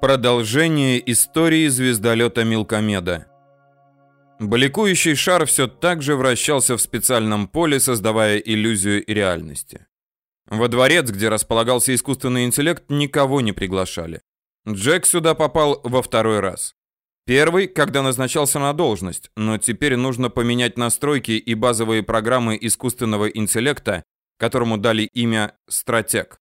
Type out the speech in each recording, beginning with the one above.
Продолжение истории звездолета Милкомеда. Бликующий шар все так же вращался в специальном поле, создавая иллюзию и реальности. Во дворец, где располагался искусственный интеллект, никого не приглашали. Джек сюда попал во второй раз. Первый, когда назначался на должность, но теперь нужно поменять настройки и базовые программы искусственного интеллекта, которому дали имя «Стратег».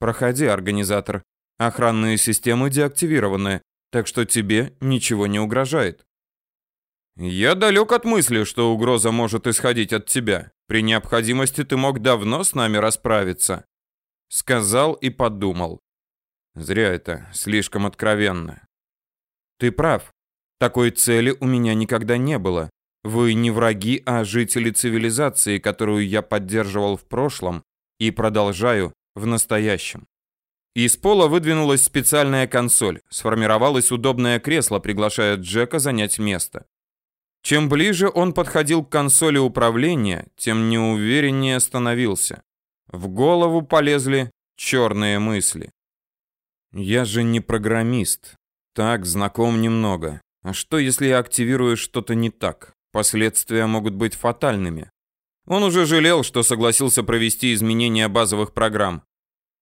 «Проходи, организатор», Охранные системы деактивированы, так что тебе ничего не угрожает. Я далек от мысли, что угроза может исходить от тебя. При необходимости ты мог давно с нами расправиться. Сказал и подумал. Зря это, слишком откровенно. Ты прав. Такой цели у меня никогда не было. Вы не враги, а жители цивилизации, которую я поддерживал в прошлом и продолжаю в настоящем. Из пола выдвинулась специальная консоль. Сформировалось удобное кресло, приглашая Джека занять место. Чем ближе он подходил к консоли управления, тем неувереннее становился. В голову полезли черные мысли. «Я же не программист. Так, знаком немного. А что, если я активирую что-то не так? Последствия могут быть фатальными». Он уже жалел, что согласился провести изменения базовых программ.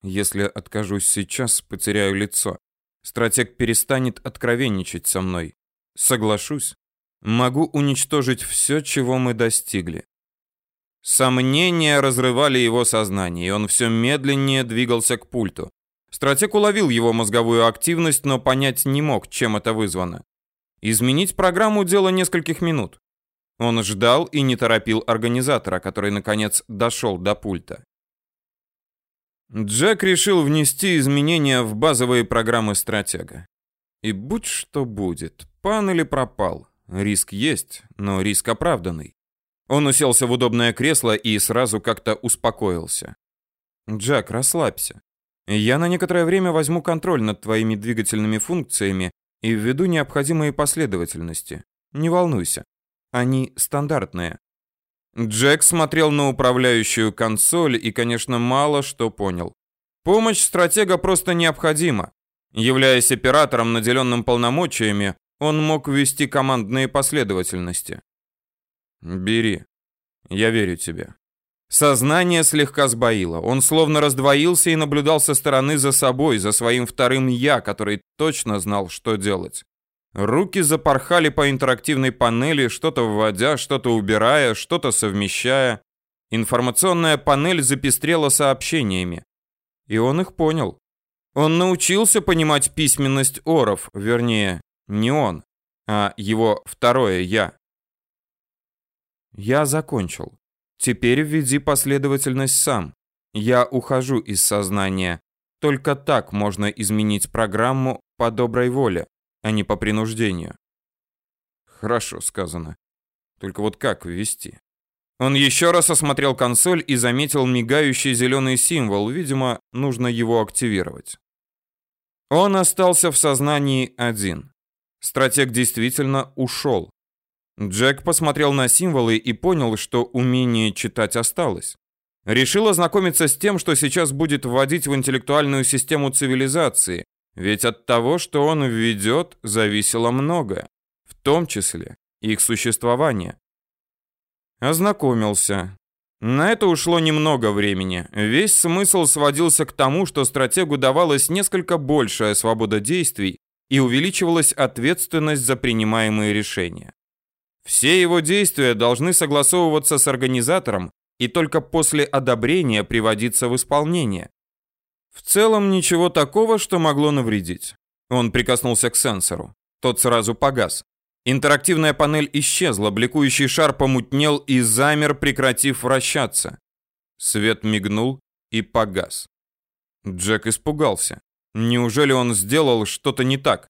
Если откажусь сейчас, потеряю лицо. Стратег перестанет откровенничать со мной. Соглашусь. Могу уничтожить все, чего мы достигли. Сомнения разрывали его сознание, и он все медленнее двигался к пульту. Стратег уловил его мозговую активность, но понять не мог, чем это вызвано. Изменить программу дело нескольких минут. Он ждал и не торопил организатора, который наконец дошел до пульта. Джек решил внести изменения в базовые программы стратега. И будь что будет, пан или пропал, риск есть, но риск оправданный. Он уселся в удобное кресло и сразу как-то успокоился. «Джек, расслабься. Я на некоторое время возьму контроль над твоими двигательными функциями и введу необходимые последовательности. Не волнуйся. Они стандартные. Джек смотрел на управляющую консоль и, конечно, мало что понял. Помощь стратега просто необходима. Являясь оператором, наделенным полномочиями, он мог ввести командные последовательности. «Бери. Я верю тебе». Сознание слегка сбоило. Он словно раздвоился и наблюдал со стороны за собой, за своим вторым «я», который точно знал, что делать. Руки запорхали по интерактивной панели, что-то вводя, что-то убирая, что-то совмещая. Информационная панель запестрела сообщениями. И он их понял. Он научился понимать письменность оров, вернее, не он, а его второе «я». Я закончил. Теперь введи последовательность сам. Я ухожу из сознания. Только так можно изменить программу по доброй воле а не по принуждению. Хорошо сказано. Только вот как ввести? Он еще раз осмотрел консоль и заметил мигающий зеленый символ. Видимо, нужно его активировать. Он остался в сознании один. Стратег действительно ушел. Джек посмотрел на символы и понял, что умение читать осталось. Решил ознакомиться с тем, что сейчас будет вводить в интеллектуальную систему цивилизации, ведь от того, что он введет, зависело многое, в том числе их существование. Ознакомился. На это ушло немного времени. Весь смысл сводился к тому, что стратегу давалась несколько большая свобода действий и увеличивалась ответственность за принимаемые решения. Все его действия должны согласовываться с организатором и только после одобрения приводиться в исполнение. В целом ничего такого, что могло навредить. Он прикоснулся к сенсору. Тот сразу погас. Интерактивная панель исчезла, бликующий шар помутнел и замер, прекратив вращаться. Свет мигнул и погас. Джек испугался. Неужели он сделал что-то не так?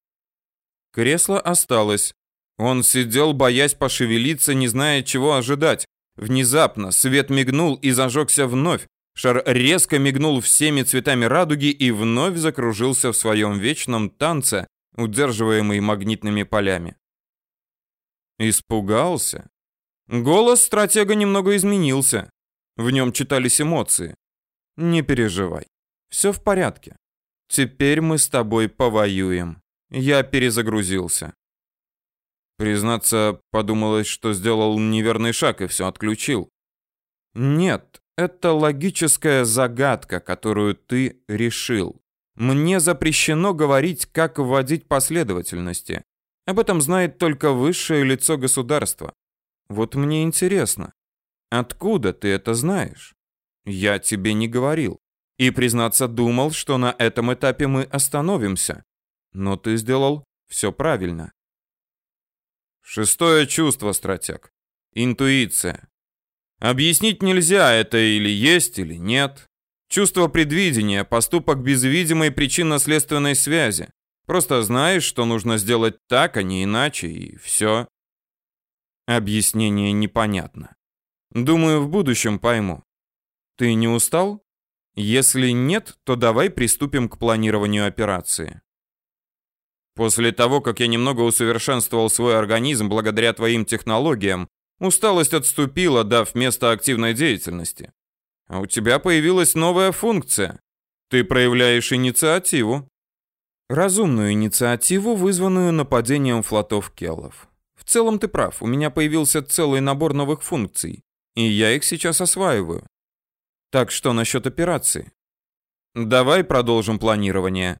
Кресло осталось. Он сидел, боясь пошевелиться, не зная, чего ожидать. Внезапно свет мигнул и зажегся вновь. Шар резко мигнул всеми цветами радуги и вновь закружился в своем вечном танце, удерживаемый магнитными полями. Испугался. Голос стратега немного изменился. В нем читались эмоции. Не переживай. Все в порядке. Теперь мы с тобой повоюем. Я перезагрузился. Признаться, подумалось, что сделал неверный шаг и все отключил. Нет, это логическая загадка, которую ты решил. Мне запрещено говорить, как вводить последовательности. Об этом знает только высшее лицо государства. Вот мне интересно, откуда ты это знаешь? Я тебе не говорил. И, признаться, думал, что на этом этапе мы остановимся. Но ты сделал все правильно. Шестое чувство, стратег. Интуиция. Объяснить нельзя, это или есть, или нет. Чувство предвидения, поступок без видимой причинно-следственной связи. Просто знаешь, что нужно сделать так, а не иначе, и все. Объяснение непонятно. Думаю, в будущем пойму. Ты не устал? Если нет, то давай приступим к планированию операции. После того, как я немного усовершенствовал свой организм благодаря твоим технологиям, усталость отступила, дав место активной деятельности. А у тебя появилась новая функция. Ты проявляешь инициативу. Разумную инициативу, вызванную нападением флотов Келлов. В целом ты прав, у меня появился целый набор новых функций, и я их сейчас осваиваю. Так что насчет операции? Давай продолжим планирование.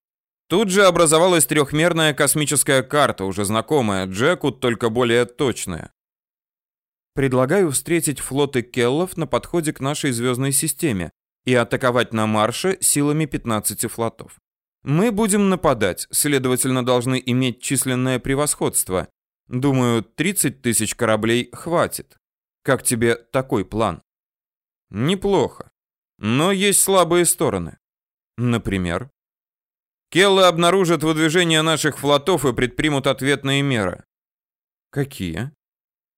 Тут же образовалась трехмерная космическая карта, уже знакомая Джеку, только более точная. Предлагаю встретить флоты Келлов на подходе к нашей звездной системе и атаковать на марше силами 15 флотов. Мы будем нападать, следовательно, должны иметь численное превосходство. Думаю, 30 тысяч кораблей хватит. Как тебе такой план? Неплохо. Но есть слабые стороны. Например, Келлы обнаружат выдвижение наших флотов и предпримут ответные меры. Какие?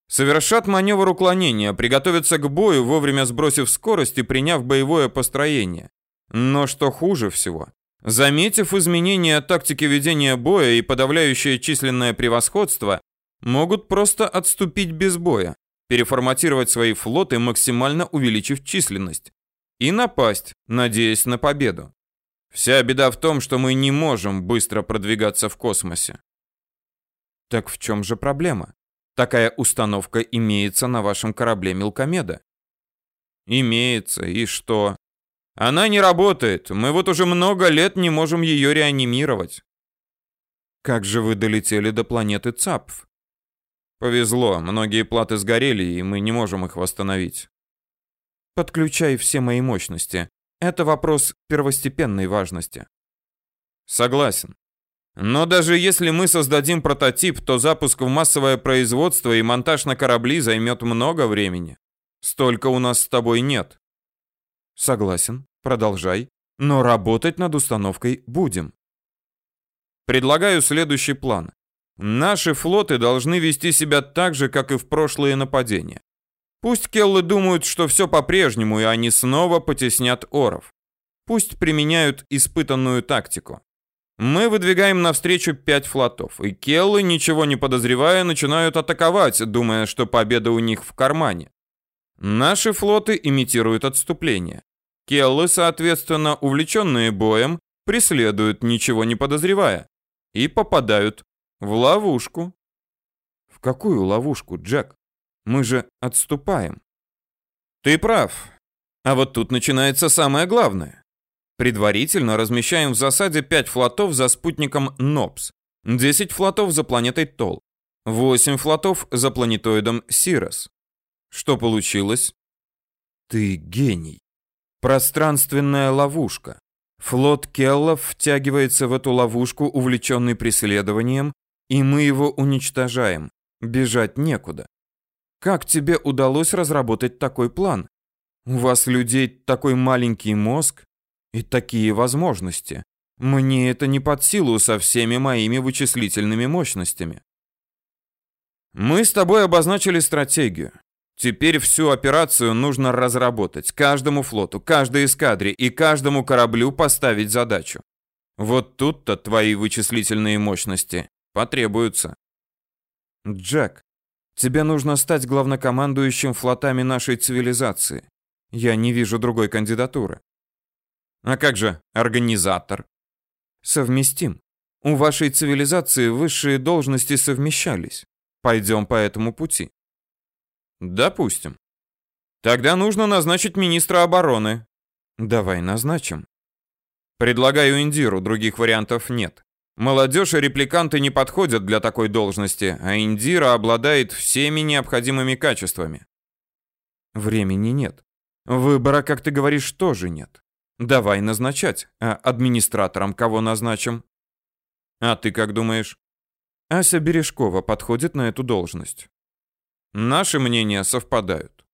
Совершат маневр уклонения, приготовятся к бою, вовремя сбросив скорость и приняв боевое построение. Но что хуже всего, заметив изменения тактики ведения боя и подавляющее численное превосходство, могут просто отступить без боя, переформатировать свои флоты, максимально увеличив численность, и напасть, надеясь на победу. Вся беда в том, что мы не можем быстро продвигаться в космосе. Так в чем же проблема? Такая установка имеется на вашем корабле Мелкомеда. Имеется, и что? Она не работает. Мы вот уже много лет не можем ее реанимировать. Как же вы долетели до планеты Цапф? Повезло, многие платы сгорели, и мы не можем их восстановить. Подключай все мои мощности. Это вопрос первостепенной важности. Согласен. Но даже если мы создадим прототип, то запуск в массовое производство и монтаж на корабли займет много времени. Столько у нас с тобой нет. Согласен, продолжай. Но работать над установкой будем. Предлагаю следующий план. Наши флоты должны вести себя так же, как и в прошлые нападения. Пусть келлы думают, что все по-прежнему, и они снова потеснят оров. Пусть применяют испытанную тактику. Мы выдвигаем навстречу пять флотов, и келлы, ничего не подозревая, начинают атаковать, думая, что победа у них в кармане. Наши флоты имитируют отступление. Келлы, соответственно, увлеченные боем, преследуют, ничего не подозревая, и попадают в ловушку. В какую ловушку, Джек? Мы же отступаем. Ты прав. А вот тут начинается самое главное. Предварительно размещаем в засаде 5 флотов за спутником Нопс, 10 флотов за планетой Тол, 8 флотов за планетоидом Сирос. Что получилось? Ты гений. Пространственная ловушка. Флот Келлов втягивается в эту ловушку, увлеченный преследованием, и мы его уничтожаем. Бежать некуда. Как тебе удалось разработать такой план? У вас людей такой маленький мозг, и такие возможности. Мне это не под силу со всеми моими вычислительными мощностями. Мы с тобой обозначили стратегию. Теперь всю операцию нужно разработать, каждому флоту, каждой эскадре и каждому кораблю поставить задачу. Вот тут-то твои вычислительные мощности потребуются. Джек, тебе нужно стать главнокомандующим флотами нашей цивилизации. Я не вижу другой кандидатуры. А как же организатор? Совместим. У вашей цивилизации высшие должности совмещались. Пойдем по этому пути. Допустим. Тогда нужно назначить министра обороны. Давай назначим. Предлагаю Индиру, других вариантов нет. Молодежь и репликанты не подходят для такой должности, а Индира обладает всеми необходимыми качествами. Времени нет. Выбора, как ты говоришь, тоже нет. Давай назначать. А администратором кого назначим? А ты как думаешь? Ася Бережкова подходит на эту должность. Наши мнения совпадают.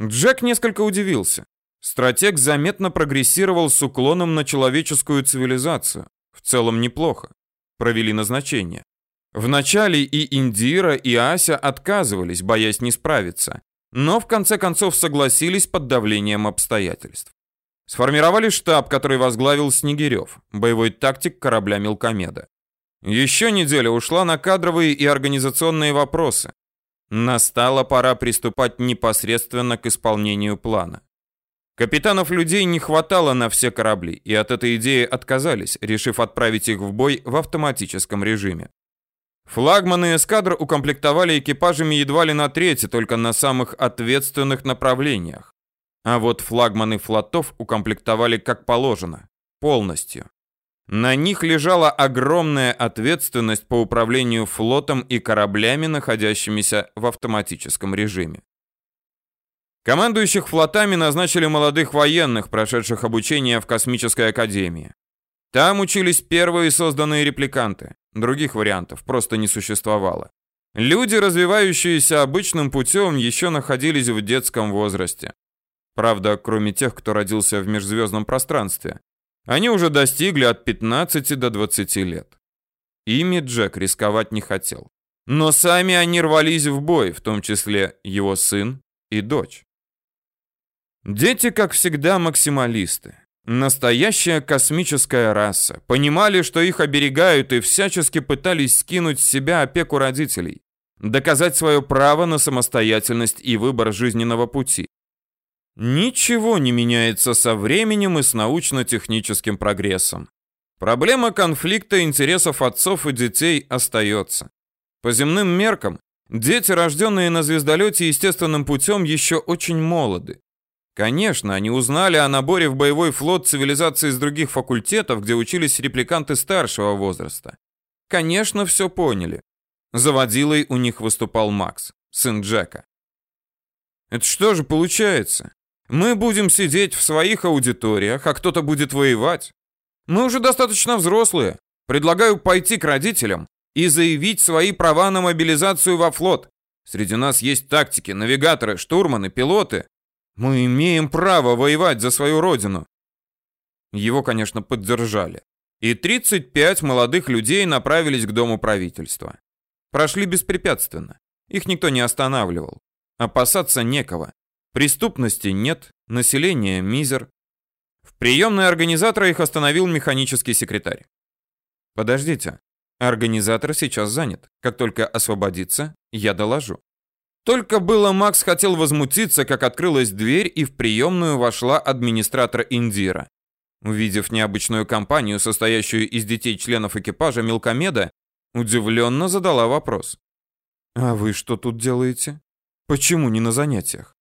Джек несколько удивился. Стратег заметно прогрессировал с уклоном на человеческую цивилизацию. В целом неплохо. Провели назначение. Вначале и Индира, и Ася отказывались, боясь не справиться, но в конце концов согласились под давлением обстоятельств. Сформировали штаб, который возглавил Снегирев, боевой тактик корабля Мелкомеда. Еще неделя ушла на кадровые и организационные вопросы. Настала пора приступать непосредственно к исполнению плана. Капитанов людей не хватало на все корабли, и от этой идеи отказались, решив отправить их в бой в автоматическом режиме. Флагманы эскадр укомплектовали экипажами едва ли на трети, только на самых ответственных направлениях. А вот флагманы флотов укомплектовали как положено, полностью. На них лежала огромная ответственность по управлению флотом и кораблями, находящимися в автоматическом режиме. Командующих флотами назначили молодых военных, прошедших обучение в Космической Академии. Там учились первые созданные репликанты. Других вариантов просто не существовало. Люди, развивающиеся обычным путем, еще находились в детском возрасте. Правда, кроме тех, кто родился в межзвездном пространстве. Они уже достигли от 15 до 20 лет. Ими Джек рисковать не хотел. Но сами они рвались в бой, в том числе его сын и дочь. Дети, как всегда, максималисты. Настоящая космическая раса. Понимали, что их оберегают и всячески пытались скинуть с себя опеку родителей. Доказать свое право на самостоятельность и выбор жизненного пути. Ничего не меняется со временем и с научно-техническим прогрессом. Проблема конфликта интересов отцов и детей остается. По земным меркам, дети, рожденные на звездолете естественным путем, еще очень молоды. Конечно, они узнали о наборе в боевой флот цивилизации из других факультетов, где учились репликанты старшего возраста. Конечно, все поняли. Заводилой у них выступал Макс, сын Джека. Это что же получается? Мы будем сидеть в своих аудиториях, а кто-то будет воевать. Мы уже достаточно взрослые. Предлагаю пойти к родителям и заявить свои права на мобилизацию во флот. Среди нас есть тактики, навигаторы, штурманы, пилоты. Мы имеем право воевать за свою родину. Его, конечно, поддержали. И 35 молодых людей направились к дому правительства. Прошли беспрепятственно. Их никто не останавливал. Опасаться некого. Преступности нет, население мизер. В приемной организатора их остановил механический секретарь. Подождите, организатор сейчас занят. Как только освободится, я доложу. Только было Макс хотел возмутиться, как открылась дверь, и в приемную вошла администратор Индира. Увидев необычную компанию, состоящую из детей-членов экипажа Мелкомеда, удивленно задала вопрос. «А вы что тут делаете? Почему не на занятиях?»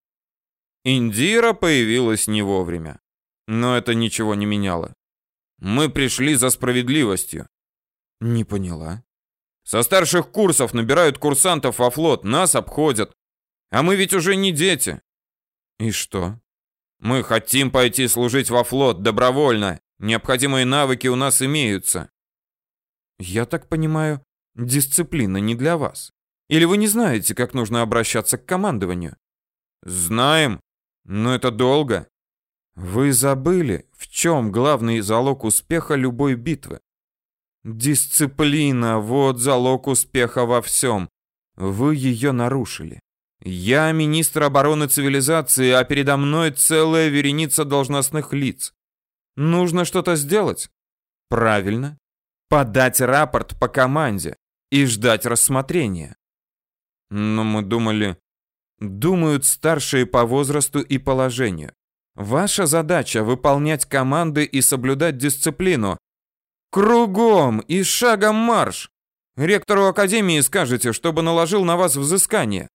Индира появилась не вовремя. Но это ничего не меняло. Мы пришли за справедливостью. Не поняла. Со старших курсов набирают курсантов во флот, нас обходят. А мы ведь уже не дети. И что? Мы хотим пойти служить во флот добровольно. Необходимые навыки у нас имеются. Я так понимаю, дисциплина не для вас. Или вы не знаете, как нужно обращаться к командованию? Знаем, но это долго. Вы забыли, в чем главный залог успеха любой битвы? Дисциплина – вот залог успеха во всем. Вы ее нарушили. Я министр обороны цивилизации, а передо мной целая вереница должностных лиц. Нужно что-то сделать. Правильно. Подать рапорт по команде и ждать рассмотрения. Но мы думали, Думают старшие по возрасту и положению. Ваша задача выполнять команды и соблюдать дисциплину. Кругом и шагом марш. Ректору академии скажете, чтобы наложил на вас взыскание.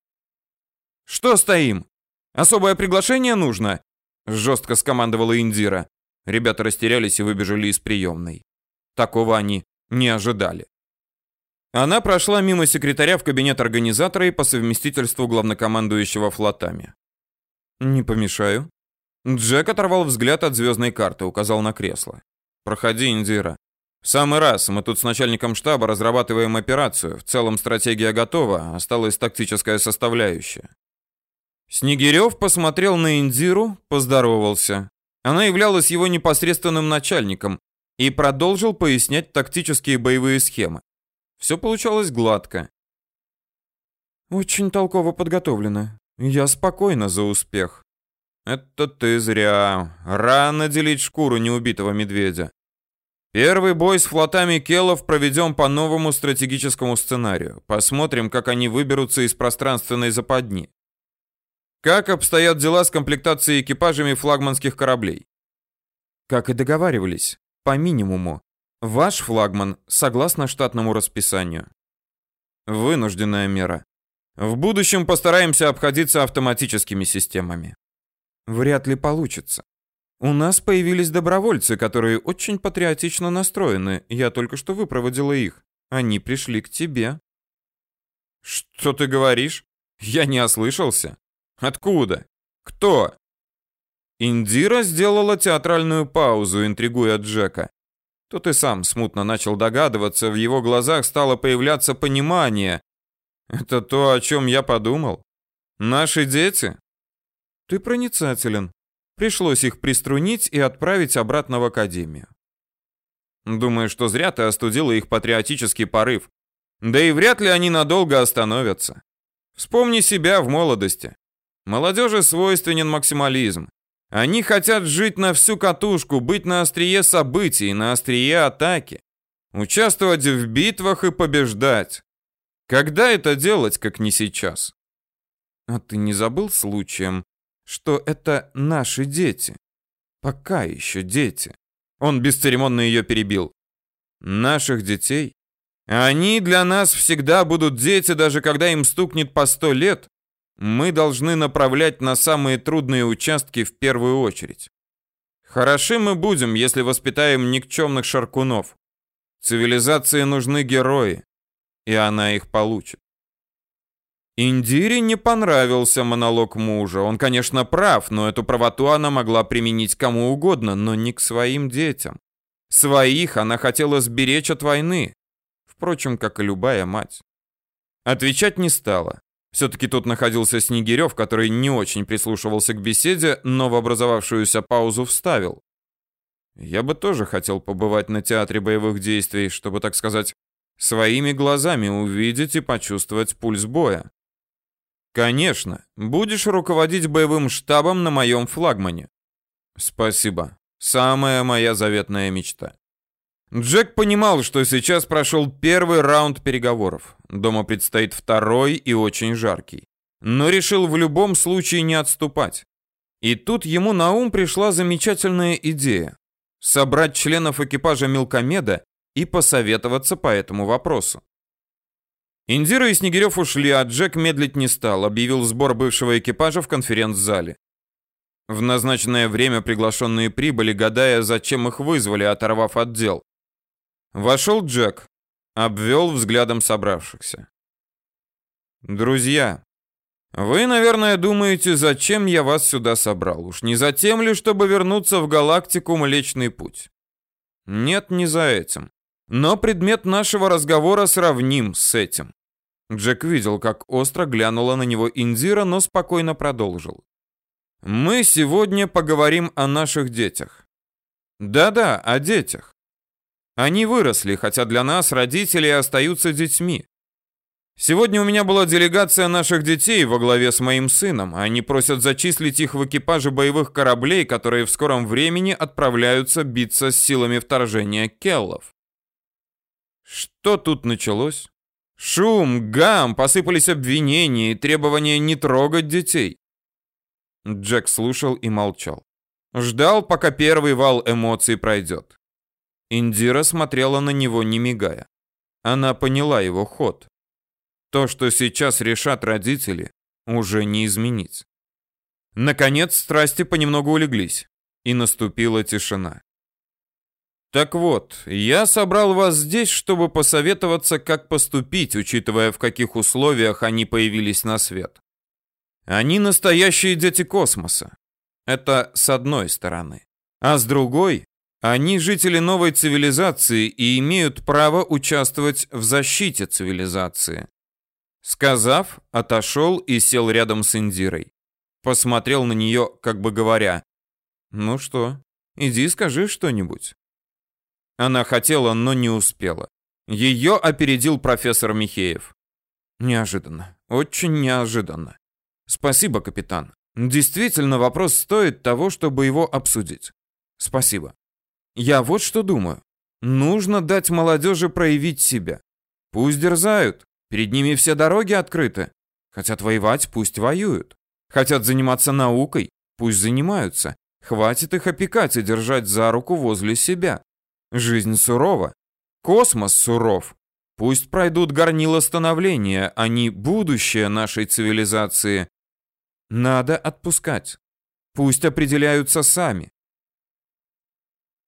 Что стоим? Особое приглашение нужно? Жестко скомандовала Индира. Ребята растерялись и выбежали из приемной. Такого они не ожидали. Она прошла мимо секретаря в кабинет организатора и по совместительству главнокомандующего флотами. «Не помешаю». Джек оторвал взгляд от звездной карты, указал на кресло. «Проходи, Индира. В самый раз. Мы тут с начальником штаба разрабатываем операцию. В целом стратегия готова, осталась тактическая составляющая». Снегирев посмотрел на Индиру, поздоровался. Она являлась его непосредственным начальником и продолжил пояснять тактические боевые схемы. Все получалось гладко. Очень толково подготовлено. Я спокойна за успех. Это ты зря. Рано делить шкуру неубитого медведя. Первый бой с флотами Келов проведем по новому стратегическому сценарию. Посмотрим, как они выберутся из пространственной западни. Как обстоят дела с комплектацией экипажами флагманских кораблей? Как и договаривались, по минимуму. Ваш флагман согласно штатному расписанию. Вынужденная мера. В будущем постараемся обходиться автоматическими системами. Вряд ли получится. У нас появились добровольцы, которые очень патриотично настроены. Я только что выпроводила их. Они пришли к тебе. Что ты говоришь? Я не ослышался. Откуда? Кто? Индира сделала театральную паузу, интригуя Джека. Тут и сам смутно начал догадываться, в его глазах стало появляться понимание. Это то, о чем я подумал. Наши дети? Ты проницателен. Пришлось их приструнить и отправить обратно в академию. Думаю, что зря ты остудила их патриотический порыв. Да и вряд ли они надолго остановятся. Вспомни себя в молодости. Молодежи свойственен максимализм. Они хотят жить на всю катушку, быть на острие событий, на острие атаки, участвовать в битвах и побеждать. Когда это делать, как не сейчас? А ты не забыл случаем, что это наши дети? Пока еще дети. Он бесцеремонно ее перебил. Наших детей? Они для нас всегда будут дети, даже когда им стукнет по сто лет, мы должны направлять на самые трудные участки в первую очередь. Хороши мы будем, если воспитаем никчемных шаркунов. Цивилизации нужны герои, и она их получит. Индире не понравился монолог мужа. Он, конечно, прав, но эту правоту она могла применить кому угодно, но не к своим детям. Своих она хотела сберечь от войны. Впрочем, как и любая мать. Отвечать не стала. Все-таки тут находился Снегирев, который не очень прислушивался к беседе, но в образовавшуюся паузу вставил. Я бы тоже хотел побывать на театре боевых действий, чтобы, так сказать, своими глазами увидеть и почувствовать пульс боя. Конечно, будешь руководить боевым штабом на моем флагмане. Спасибо. Самая моя заветная мечта. Джек понимал, что сейчас прошел первый раунд переговоров. Дома предстоит второй и очень жаркий. Но решил в любом случае не отступать. И тут ему на ум пришла замечательная идея. Собрать членов экипажа Мелкомеда и посоветоваться по этому вопросу. Индира и Снегирев ушли, а Джек медлить не стал, объявил сбор бывшего экипажа в конференц-зале. В назначенное время приглашенные прибыли, гадая, зачем их вызвали, оторвав отдел. Вошел Джек, обвел взглядом собравшихся. «Друзья, вы, наверное, думаете, зачем я вас сюда собрал? Уж не за тем ли, чтобы вернуться в галактику Млечный Путь? Нет, не за этим. Но предмет нашего разговора сравним с этим». Джек видел, как остро глянула на него Индира, но спокойно продолжил. «Мы сегодня поговорим о наших детях. Да-да, о детях. Они выросли, хотя для нас родители остаются детьми. Сегодня у меня была делегация наших детей во главе с моим сыном. Они просят зачислить их в экипажи боевых кораблей, которые в скором времени отправляются биться с силами вторжения келлов. Что тут началось? Шум, гам, посыпались обвинения и требования не трогать детей. Джек слушал и молчал. Ждал, пока первый вал эмоций пройдет. Индира смотрела на него, не мигая. Она поняла его ход. То, что сейчас решат родители, уже не изменить. Наконец, страсти понемногу улеглись, и наступила тишина. Так вот, я собрал вас здесь, чтобы посоветоваться, как поступить, учитывая, в каких условиях они появились на свет. Они настоящие дети космоса. Это с одной стороны. А с другой, они жители новой цивилизации и имеют право участвовать в защите цивилизации. Сказав, отошел и сел рядом с Индирой. Посмотрел на нее, как бы говоря, «Ну что, иди скажи что-нибудь». Она хотела, но не успела. Ее опередил профессор Михеев. Неожиданно, очень неожиданно. Спасибо, капитан. Действительно, вопрос стоит того, чтобы его обсудить. Спасибо. Я вот что думаю. Нужно дать молодежи проявить себя. Пусть дерзают. Перед ними все дороги открыты. Хотят воевать, пусть воюют. Хотят заниматься наукой, пусть занимаются. Хватит их опекать и держать за руку возле себя. Жизнь сурова. Космос суров. Пусть пройдут горнило становления, они будущее нашей цивилизации. Надо отпускать. Пусть определяются сами.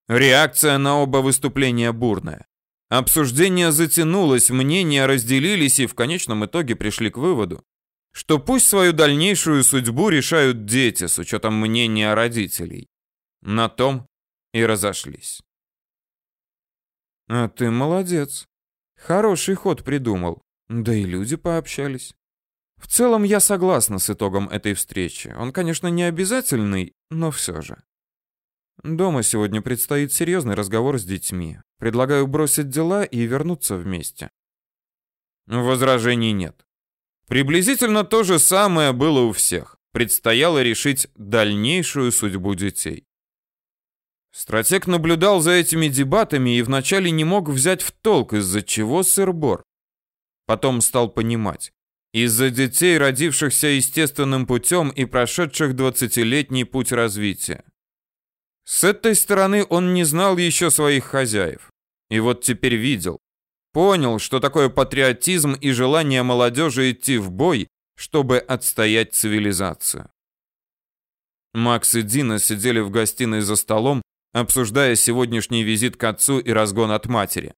Реакция на оба выступления бурная. Обсуждение затянулось, мнения разделились и в конечном итоге пришли к выводу, что пусть свою дальнейшую судьбу решают дети с учетом мнения родителей. На том и разошлись. А ты молодец. Хороший ход придумал. Да и люди пообщались. В целом я согласна с итогом этой встречи. Он, конечно, не обязательный, но все же. Дома сегодня предстоит серьезный разговор с детьми. Предлагаю бросить дела и вернуться вместе. Возражений нет. Приблизительно то же самое было у всех. Предстояло решить дальнейшую судьбу детей. Стратег наблюдал за этими дебатами и вначале не мог взять в толк, из-за чего сыр-бор. Потом стал понимать. Из-за детей, родившихся естественным путем и прошедших двадцатилетний путь развития. С этой стороны он не знал еще своих хозяев. И вот теперь видел. Понял, что такое патриотизм и желание молодежи идти в бой, чтобы отстоять цивилизацию. Макс и Дина сидели в гостиной за столом, обсуждая сегодняшний визит к отцу и разгон от матери.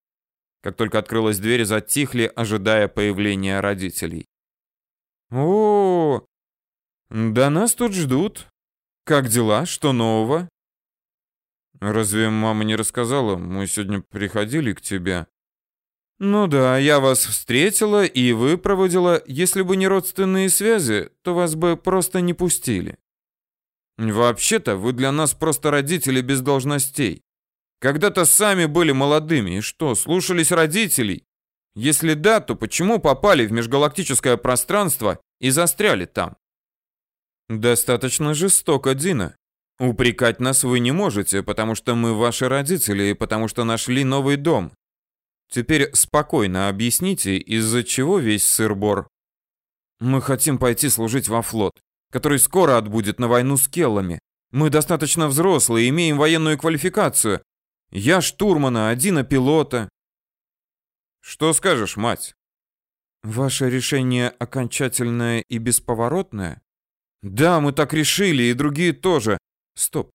Как только открылась дверь, затихли, ожидая появления родителей. О, да нас тут ждут. Как дела? Что нового? Разве мама не рассказала? Мы сегодня приходили к тебе. Ну да, я вас встретила и выпроводила. Если бы не родственные связи, то вас бы просто не пустили. Вообще-то вы для нас просто родители без должностей. Когда-то сами были молодыми и что, слушались родителей? Если да, то почему попали в межгалактическое пространство и застряли там? Достаточно жестоко, Дина. Упрекать нас вы не можете, потому что мы ваши родители и потому что нашли новый дом. Теперь спокойно объясните, из-за чего весь сыр-бор. Мы хотим пойти служить во флот который скоро отбудет на войну с келлами. Мы достаточно взрослые, имеем военную квалификацию. Я штурмана, один пилота. Что скажешь, мать? Ваше решение окончательное и бесповоротное? Да, мы так решили, и другие тоже. Стоп.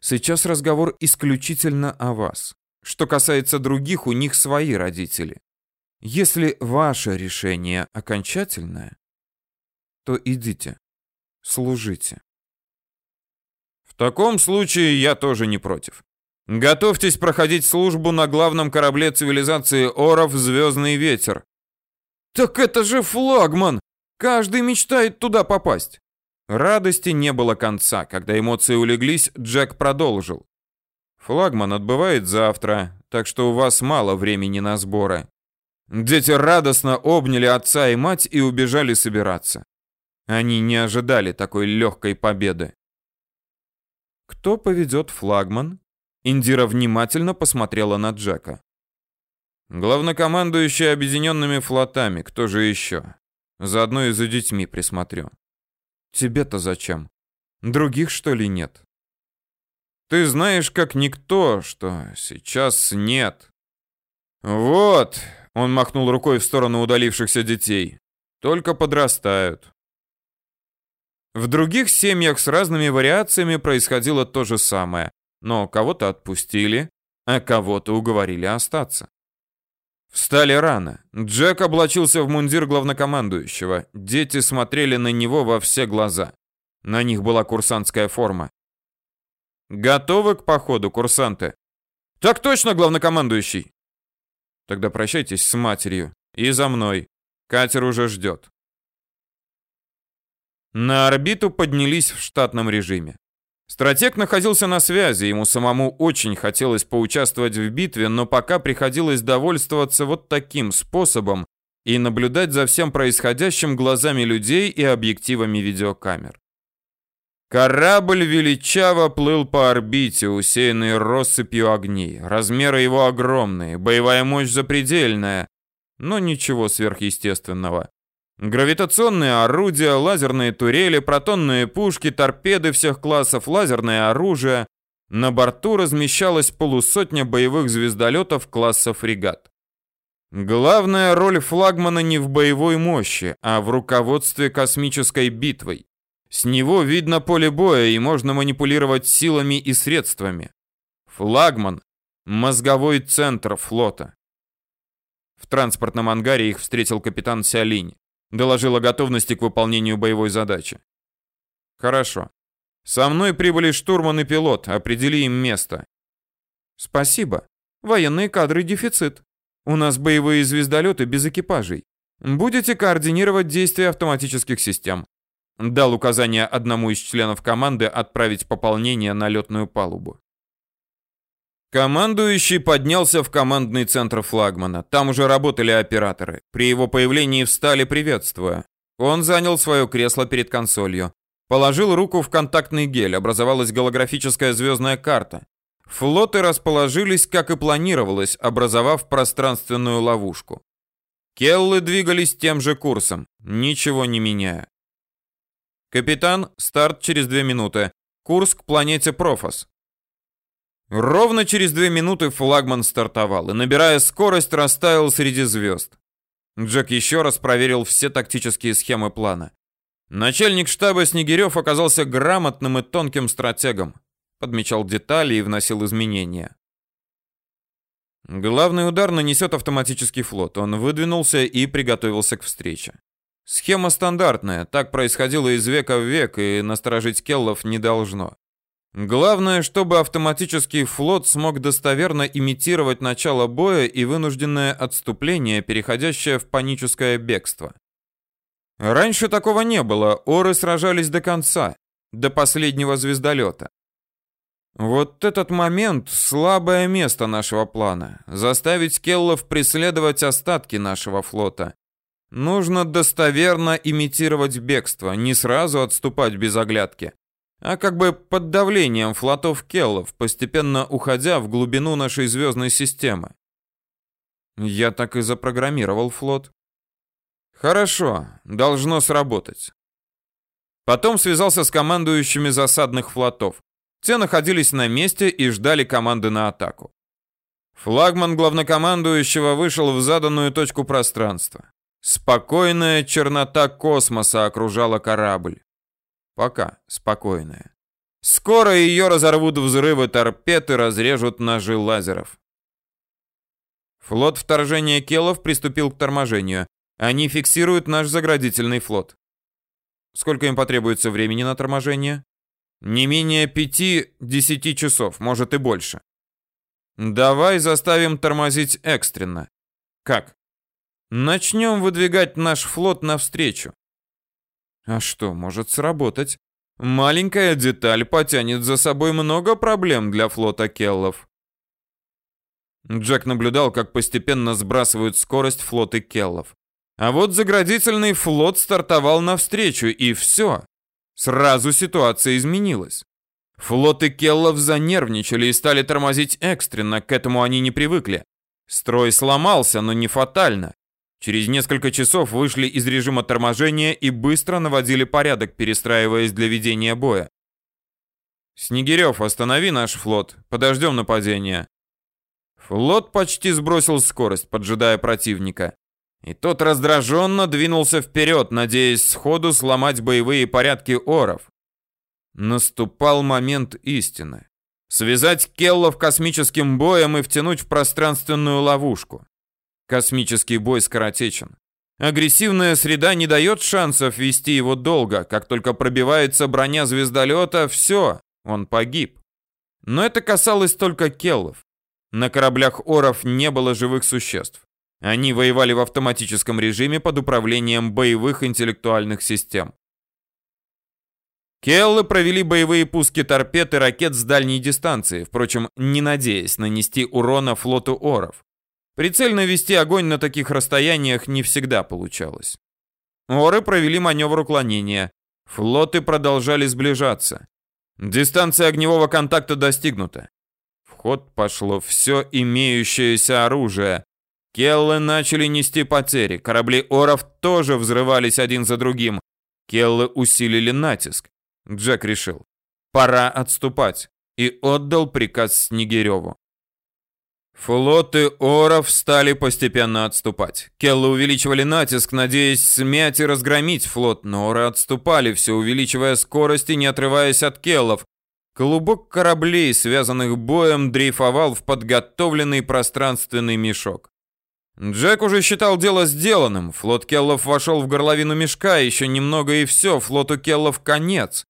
Сейчас разговор исключительно о вас. Что касается других, у них свои родители. Если ваше решение окончательное, то идите служите. В таком случае я тоже не против. Готовьтесь проходить службу на главном корабле цивилизации Оров «Звездный ветер». Так это же флагман! Каждый мечтает туда попасть. Радости не было конца. Когда эмоции улеглись, Джек продолжил. Флагман отбывает завтра, так что у вас мало времени на сборы. Дети радостно обняли отца и мать и убежали собираться. Они не ожидали такой легкой победы. Кто поведет флагман? Индира внимательно посмотрела на Джека. Главнокомандующий объединенными флотами, кто же еще? Заодно и за детьми присмотрю. Тебе-то зачем? Других, что ли, нет? Ты знаешь, как никто, что сейчас нет. Вот, он махнул рукой в сторону удалившихся детей. Только подрастают. В других семьях с разными вариациями происходило то же самое, но кого-то отпустили, а кого-то уговорили остаться. Встали рано. Джек облачился в мундир главнокомандующего. Дети смотрели на него во все глаза. На них была курсантская форма. Готовы к походу, курсанты? Так точно, главнокомандующий. Тогда прощайтесь с матерью и за мной. Катер уже ждет. На орбиту поднялись в штатном режиме. Стратег находился на связи, ему самому очень хотелось поучаствовать в битве, но пока приходилось довольствоваться вот таким способом и наблюдать за всем происходящим глазами людей и объективами видеокамер. Корабль величаво плыл по орбите, усеянный россыпью огней. Размеры его огромные, боевая мощь запредельная, но ничего сверхъестественного. Гравитационные орудия, лазерные турели, протонные пушки, торпеды всех классов, лазерное оружие. На борту размещалась полусотня боевых звездолетов класса фрегат. Главная роль флагмана не в боевой мощи, а в руководстве космической битвой. С него видно поле боя и можно манипулировать силами и средствами. Флагман – мозговой центр флота. В транспортном ангаре их встретил капитан Сялинь. Доложил о готовности к выполнению боевой задачи. Хорошо. Со мной прибыли штурман и пилот. Определи им место. Спасибо. Военные кадры дефицит. У нас боевые звездолеты без экипажей. Будете координировать действия автоматических систем. Дал указание одному из членов команды отправить пополнение на летную палубу. Командующий поднялся в командный центр флагмана. Там уже работали операторы. При его появлении встали, приветствуя. Он занял свое кресло перед консолью. Положил руку в контактный гель, образовалась голографическая звездная карта. Флоты расположились, как и планировалось, образовав пространственную ловушку. Келлы двигались тем же курсом, ничего не меняя. Капитан, старт через две минуты. Курс к планете Профос. Ровно через две минуты флагман стартовал и, набирая скорость, растаял среди звезд. Джек еще раз проверил все тактические схемы плана. Начальник штаба Снегирев оказался грамотным и тонким стратегом. Подмечал детали и вносил изменения. Главный удар нанесет автоматический флот. Он выдвинулся и приготовился к встрече. Схема стандартная, так происходило из века в век, и насторожить Келлов не должно. Главное, чтобы автоматический флот смог достоверно имитировать начало боя и вынужденное отступление, переходящее в паническое бегство. Раньше такого не было, оры сражались до конца, до последнего звездолета. Вот этот момент – слабое место нашего плана. Заставить Келлов преследовать остатки нашего флота. Нужно достоверно имитировать бегство, не сразу отступать без оглядки а как бы под давлением флотов Келлов, постепенно уходя в глубину нашей звездной системы. Я так и запрограммировал флот. Хорошо, должно сработать. Потом связался с командующими засадных флотов. Те находились на месте и ждали команды на атаку. Флагман главнокомандующего вышел в заданную точку пространства. Спокойная чернота космоса окружала корабль. Пока спокойная. Скоро ее разорвут взрывы торпед и разрежут ножи лазеров. Флот вторжения Келов приступил к торможению. Они фиксируют наш заградительный флот. Сколько им потребуется времени на торможение? Не менее пяти-десяти часов, может и больше. Давай заставим тормозить экстренно. Как? Начнем выдвигать наш флот навстречу. А что, может сработать? Маленькая деталь потянет за собой много проблем для флота Келлов. Джек наблюдал, как постепенно сбрасывают скорость флоты Келлов. А вот заградительный флот стартовал навстречу, и все. Сразу ситуация изменилась. Флоты Келлов занервничали и стали тормозить экстренно, к этому они не привыкли. Строй сломался, но не фатально. Через несколько часов вышли из режима торможения и быстро наводили порядок, перестраиваясь для ведения боя. Снегирев, останови наш флот. Подождем нападения. Флот почти сбросил скорость, поджидая противника. И тот раздраженно двинулся вперед, надеясь сходу сломать боевые порядки оров. Наступал момент истины. Связать Келлов космическим боем и втянуть в пространственную ловушку. Космический бой скоротечен. Агрессивная среда не дает шансов вести его долго. Как только пробивается броня звездолета, все, он погиб. Но это касалось только Келлов. На кораблях Оров не было живых существ. Они воевали в автоматическом режиме под управлением боевых интеллектуальных систем. Келлы провели боевые пуски торпед и ракет с дальней дистанции, впрочем, не надеясь нанести урона флоту Оров. Прицельно вести огонь на таких расстояниях не всегда получалось. Оры провели маневр уклонения. Флоты продолжали сближаться. Дистанция огневого контакта достигнута. В ход пошло все имеющееся оружие. Келлы начали нести потери. Корабли Оров тоже взрывались один за другим. Келлы усилили натиск. Джек решил, пора отступать, и отдал приказ Снегиреву. Флоты Оров стали постепенно отступать. Келлы увеличивали натиск, надеясь смять и разгромить флот, но Оры отступали, все увеличивая скорость и не отрываясь от Келлов. Клубок кораблей, связанных боем, дрейфовал в подготовленный пространственный мешок. Джек уже считал дело сделанным. Флот Келлов вошел в горловину мешка, еще немного и все, флоту Келлов конец.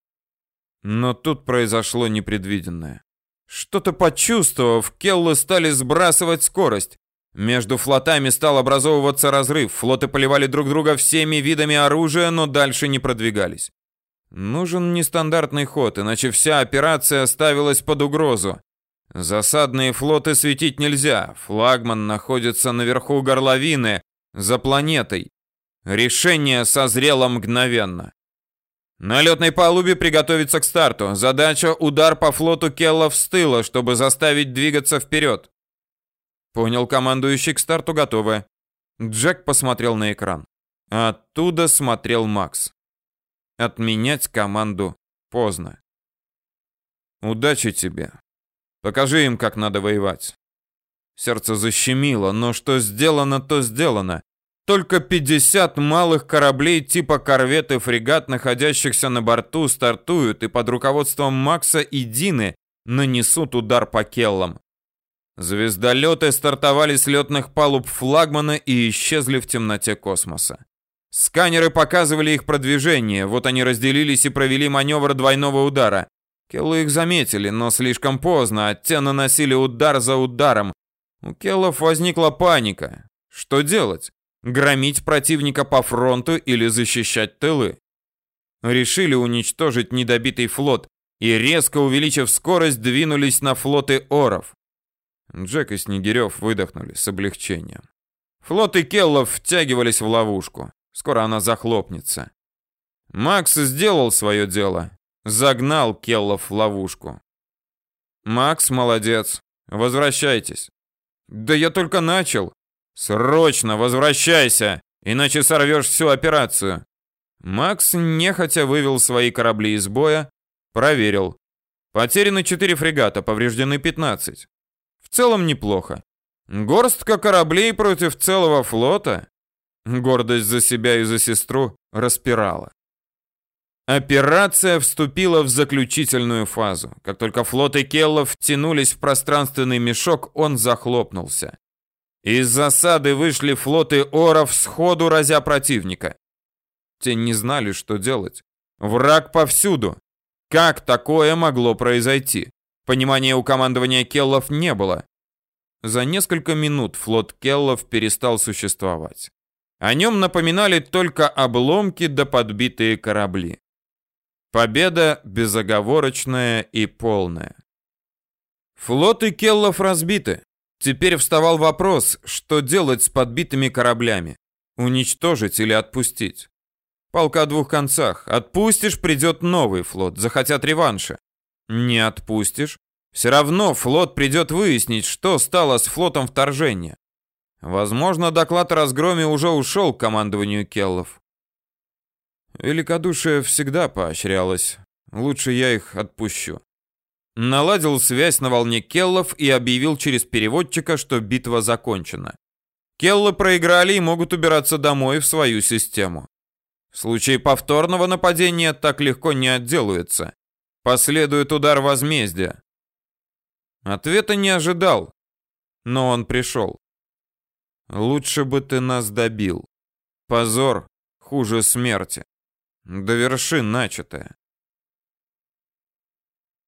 Но тут произошло непредвиденное. Что-то почувствовав, Келлы стали сбрасывать скорость. Между флотами стал образовываться разрыв. Флоты поливали друг друга всеми видами оружия, но дальше не продвигались. Нужен нестандартный ход, иначе вся операция ставилась под угрозу. Засадные флоты светить нельзя. Флагман находится наверху горловины, за планетой. Решение созрело мгновенно. На летной палубе приготовиться к старту. Задача — удар по флоту Келлов с тыла, чтобы заставить двигаться вперед. Понял, командующий, к старту готовы. Джек посмотрел на экран. Оттуда смотрел Макс. Отменять команду поздно. Удачи тебе. Покажи им, как надо воевать. Сердце защемило, но что сделано, то сделано. Только 50 малых кораблей типа корвет и фрегат, находящихся на борту, стартуют и под руководством Макса и Дины нанесут удар по келлам. Звездолеты стартовали с летных палуб флагмана и исчезли в темноте космоса. Сканеры показывали их продвижение, вот они разделились и провели маневр двойного удара. Келлы их заметили, но слишком поздно, а те наносили удар за ударом. У Келлов возникла паника. Что делать? Громить противника по фронту или защищать тылы. Решили уничтожить недобитый флот и, резко увеличив скорость, двинулись на флоты Оров. Джек и Снегирев выдохнули с облегчением. Флоты Келлов втягивались в ловушку. Скоро она захлопнется. Макс сделал свое дело. Загнал Келлов в ловушку. Макс молодец. Возвращайтесь. Да я только начал. «Срочно возвращайся, иначе сорвешь всю операцию!» Макс нехотя вывел свои корабли из боя, проверил. Потеряны 4 фрегата, повреждены 15. В целом неплохо. Горстка кораблей против целого флота. Гордость за себя и за сестру распирала. Операция вступила в заключительную фазу. Как только флоты Келлов втянулись в пространственный мешок, он захлопнулся. Из засады вышли флоты оров, сходу разя противника. Те не знали, что делать. Враг повсюду. Как такое могло произойти? Понимания у командования Келлов не было. За несколько минут флот Келлов перестал существовать. О нем напоминали только обломки да подбитые корабли. Победа безоговорочная и полная. Флоты Келлов разбиты. Теперь вставал вопрос, что делать с подбитыми кораблями? Уничтожить или отпустить? Полка о двух концах. Отпустишь, придет новый флот, захотят реванша. Не отпустишь, все равно флот придет выяснить, что стало с флотом вторжения. Возможно, доклад о разгроме уже ушел к командованию Келлов. Великодушие всегда поощрялось. Лучше я их отпущу. Наладил связь на волне Келлов и объявил через переводчика, что битва закончена. Келлы проиграли и могут убираться домой в свою систему. В случае повторного нападения так легко не отделаются. Последует удар возмездия. Ответа не ожидал, но он пришел. Лучше бы ты нас добил. Позор хуже смерти. Доверши начатое.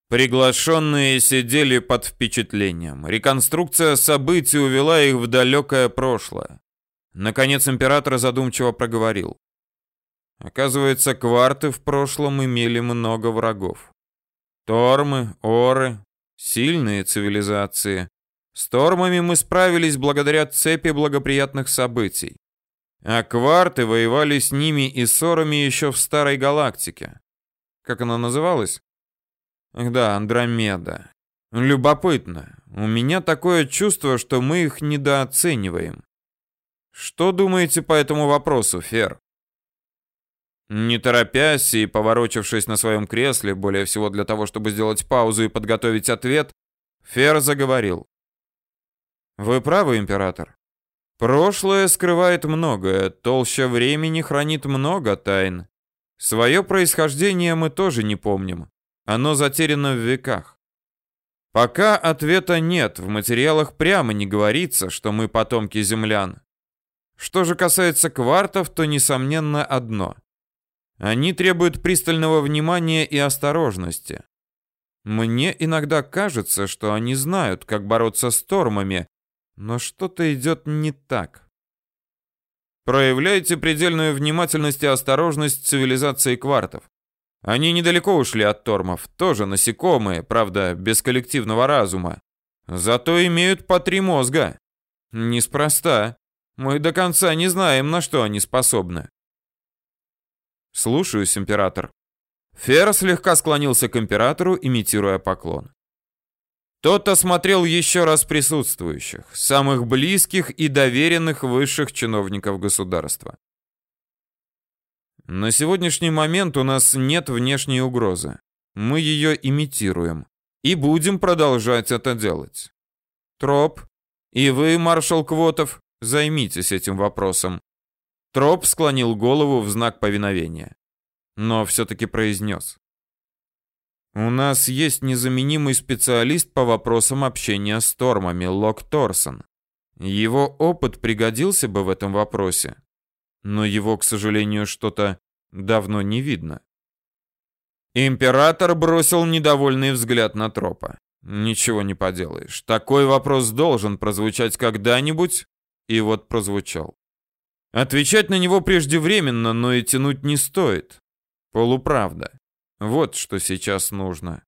Приглашенные сидели под впечатлением. Реконструкция событий увела их в далекое прошлое. Наконец император задумчиво проговорил. Оказывается, кварты в прошлом имели много врагов. Тормы, оры, сильные цивилизации. С тормами мы справились благодаря цепи благоприятных событий. А кварты воевали с ними и сорами еще в старой галактике. Как она называлась? Ах да, Андромеда. Любопытно. У меня такое чувство, что мы их недооцениваем. Что думаете по этому вопросу, Фер? Не торопясь и поворочившись на своем кресле, более всего для того, чтобы сделать паузу и подготовить ответ, Фер заговорил. Вы правы, император. Прошлое скрывает многое, толща времени хранит много тайн. Свое происхождение мы тоже не помним. Оно затеряно в веках. Пока ответа нет, в материалах прямо не говорится, что мы потомки землян. Что же касается квартов, то несомненно одно. Они требуют пристального внимания и осторожности. Мне иногда кажется, что они знают, как бороться с тормами, но что-то идет не так. Проявляйте предельную внимательность и осторожность цивилизации квартов. Они недалеко ушли от тормов, тоже насекомые, правда, без коллективного разума. Зато имеют по три мозга. Неспроста. Мы до конца не знаем, на что они способны. Слушаюсь, император. Фер слегка склонился к императору, имитируя поклон. Тот осмотрел еще раз присутствующих, самых близких и доверенных высших чиновников государства. На сегодняшний момент у нас нет внешней угрозы. Мы ее имитируем и будем продолжать это делать. Троп, и вы, маршал Квотов, займитесь этим вопросом. Троп склонил голову в знак повиновения, но все-таки произнес. У нас есть незаменимый специалист по вопросам общения с тормами, Лок Торсон. Его опыт пригодился бы в этом вопросе, но его, к сожалению, что-то давно не видно. Император бросил недовольный взгляд на Тропа. Ничего не поделаешь. Такой вопрос должен прозвучать когда-нибудь, и вот прозвучал. Отвечать на него преждевременно, но и тянуть не стоит. Полуправда. Вот что сейчас нужно.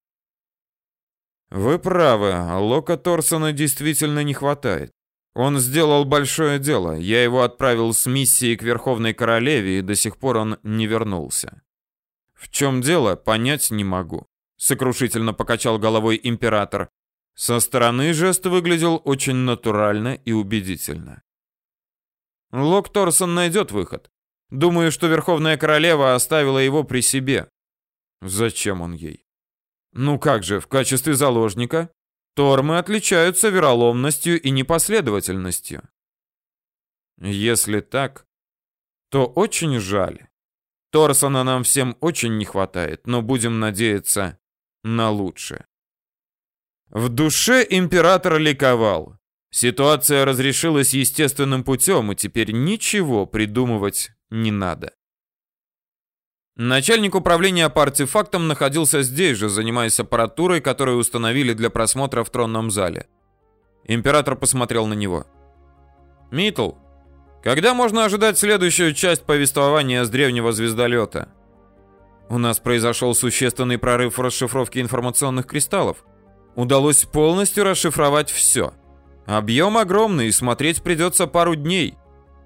Вы правы, Лока Торсона действительно не хватает. Он сделал большое дело. Я его отправил с миссией к Верховной Королеве, и до сих пор он не вернулся. В чем дело, понять не могу. Сокрушительно покачал головой император. Со стороны жест выглядел очень натурально и убедительно. Лок Торсон найдет выход. Думаю, что Верховная Королева оставила его при себе. Зачем он ей? Ну как же, в качестве заложника? Тормы отличаются вероломностью и непоследовательностью. Если так, то очень жаль. Торсона нам всем очень не хватает, но будем надеяться на лучшее. В душе император ликовал. Ситуация разрешилась естественным путем, и теперь ничего придумывать не надо. Начальник управления по артефактам находился здесь же, занимаясь аппаратурой, которую установили для просмотра в тронном зале. Император посмотрел на него. «Митл, когда можно ожидать следующую часть повествования с древнего звездолета?» «У нас произошел существенный прорыв в расшифровке информационных кристаллов. Удалось полностью расшифровать все. Объем огромный, и смотреть придется пару дней.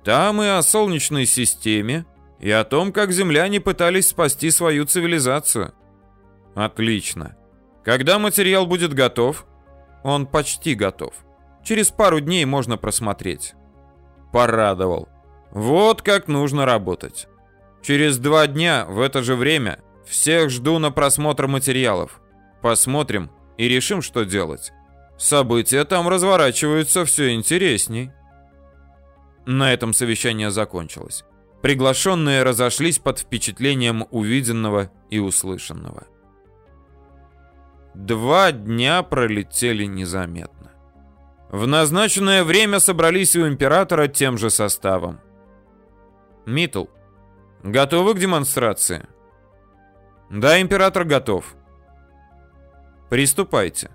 Там и о Солнечной системе, и о том, как земляне пытались спасти свою цивилизацию. Отлично. Когда материал будет готов? Он почти готов. Через пару дней можно просмотреть. Порадовал. Вот как нужно работать. Через два дня в это же время всех жду на просмотр материалов. Посмотрим, и решим, что делать. События там разворачиваются все интересней. На этом совещание закончилось. Приглашенные разошлись под впечатлением увиденного и услышанного. Два дня пролетели незаметно. В назначенное время собрались у императора тем же составом. Митл, готовы к демонстрации? Да, император готов. Приступайте.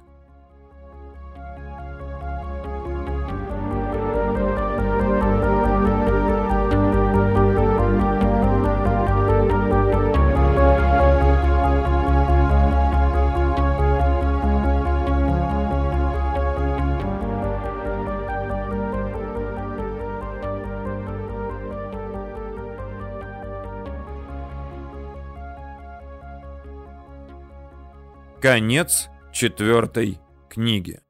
Конец четвертой книги.